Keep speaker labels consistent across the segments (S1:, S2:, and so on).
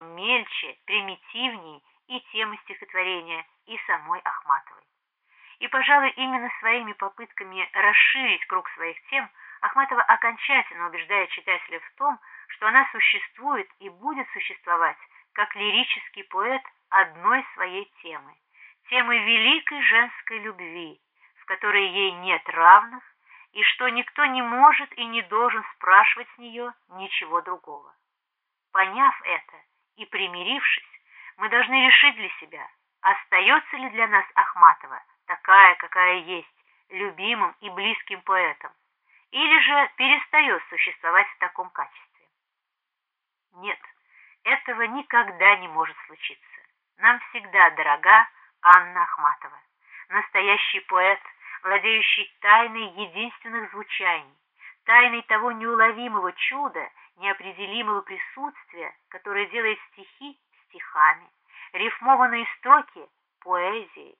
S1: мельче, примитивнее и темы стихотворения, и самой Ахматовой. И, пожалуй, именно своими попытками расширить круг своих тем Ахматова окончательно убеждает читателя в том, что она существует и будет существовать как лирический поэт одной своей темы, темы великой женской любви, в которой ей нет равных, и что никто не может и не должен спрашивать с нее ничего другого. Поняв это и примирившись, мы должны решить для себя, остается ли для нас Ахматова такая, какая есть, любимым и близким поэтом, или же перестает существовать в таком качестве. Нет, этого никогда не может случиться. Нам всегда дорога Анна Ахматова, настоящий поэт, владеющий тайной единственных звучаний, тайной того неуловимого чуда, неопределимого присутствия, которое делает стихи стихами, рифмованные строки поэзией.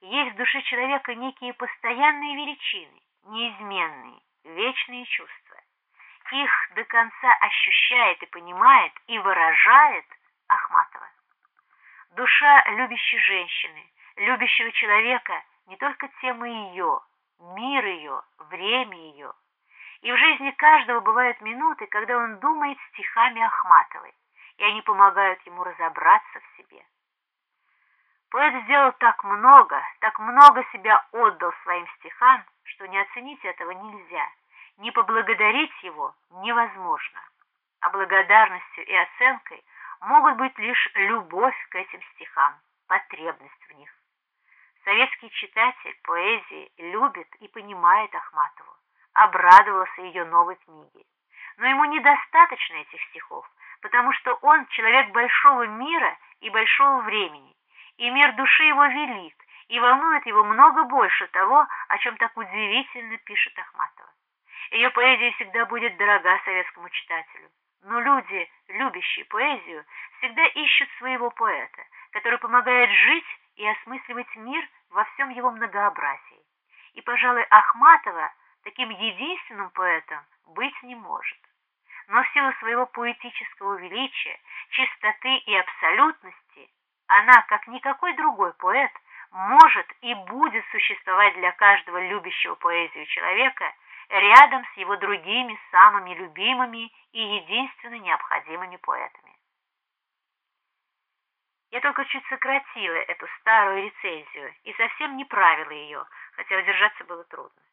S1: Есть в душе человека некие постоянные величины, неизменные, вечные чувства. Их до конца ощущает и понимает и выражает Ахматова. Душа любящей женщины, любящего человека не только тема ее, мир ее, время ее. И в жизни каждого бывают минуты, когда он думает стихами Ахматовой, и они помогают ему разобраться в себе. Поэт сделал так много, так много себя отдал своим стихам, что не оценить этого нельзя, не поблагодарить его невозможно. А благодарностью и оценкой могут быть лишь любовь к этим стихам, потребность в них. Советский читатель поэзии любит и понимает Ахматову, обрадовался ее новой книге. Но ему недостаточно этих стихов, потому что он человек большого мира и большого времени, и мир души его велик, и волнует его много больше того, о чем так удивительно пишет Ахматова. Ее поэзия всегда будет дорога советскому читателю. Но люди, любящие поэзию, всегда ищут своего поэта, который помогает жить и осмысливать мир во всем его многообразии. И, пожалуй, Ахматова таким единственным поэтом быть не может. Но в силу своего поэтического величия, чистоты и абсолютности, она, как никакой другой поэт, может и будет существовать для каждого любящего поэзию человека рядом с его другими самыми любимыми и единственно необходимыми поэтами. Я только чуть сократила эту старую рецензию и совсем не правила ее, хотя удержаться было трудно.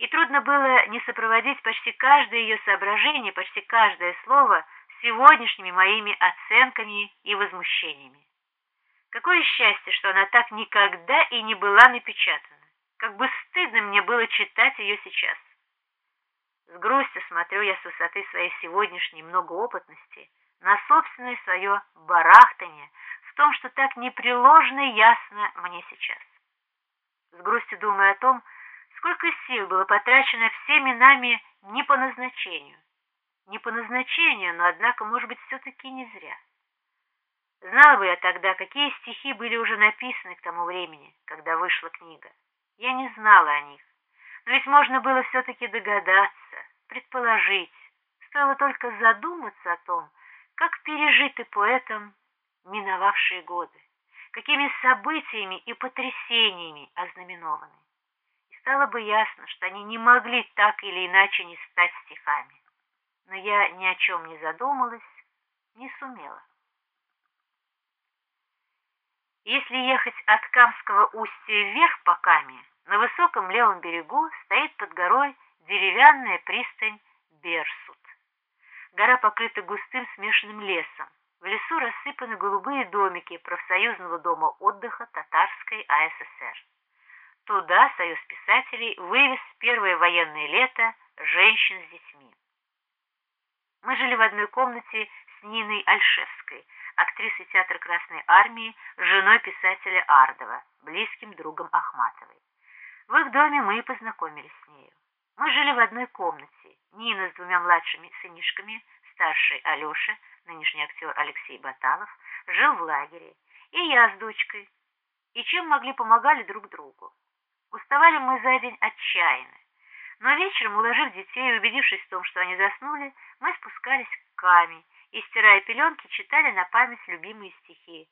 S1: И трудно было не сопроводить почти каждое ее соображение, почти каждое слово сегодняшними моими оценками и возмущениями. Какое счастье, что она так никогда и не была напечатана. Как бы стыдно мне было читать ее сейчас. С грустью смотрю я с высоты своей сегодняшней многоопытности на собственное свое барахтание в том, что так непреложно ясно мне сейчас. С грустью думаю о том, сколько сил было потрачено всеми нами не по назначению. Не по назначению, но, однако, может быть, все-таки не зря. Знала бы я тогда, какие стихи были уже написаны к тому времени, когда вышла книга. Я не знала о них. Но ведь можно было все-таки догадаться, предположить. Стоило только задуматься о том, как пережиты поэтом миновавшие годы, какими событиями и потрясениями ознаменованы. Стало бы ясно, что они не могли так или иначе не стать стихами. Но я ни о чем не задумалась, не сумела. Если ехать от Камского устья вверх по Каме, на высоком левом берегу стоит под горой деревянная пристань Берсут. Гора покрыта густым смешанным лесом. В лесу рассыпаны голубые домики профсоюзного дома отдыха Татарской АССР. Туда Союз писателей вывез первое военное лето женщин с детьми. Мы жили в одной комнате с Ниной Альшевской, актрисой театра Красной Армии, женой писателя Ардова, близким другом Ахматовой. В их доме мы и познакомились с нею. Мы жили в одной комнате. Нина с двумя младшими сынишками, старший Алеша, нынешний актер Алексей Баталов, жил в лагере, и я с дочкой. И чем могли помогали друг другу. Уставали мы за день отчаянно. Но вечером, уложив детей и убедившись в том, что они заснули, мы спускались к Каме и, стирая пеленки, читали на память любимые стихи.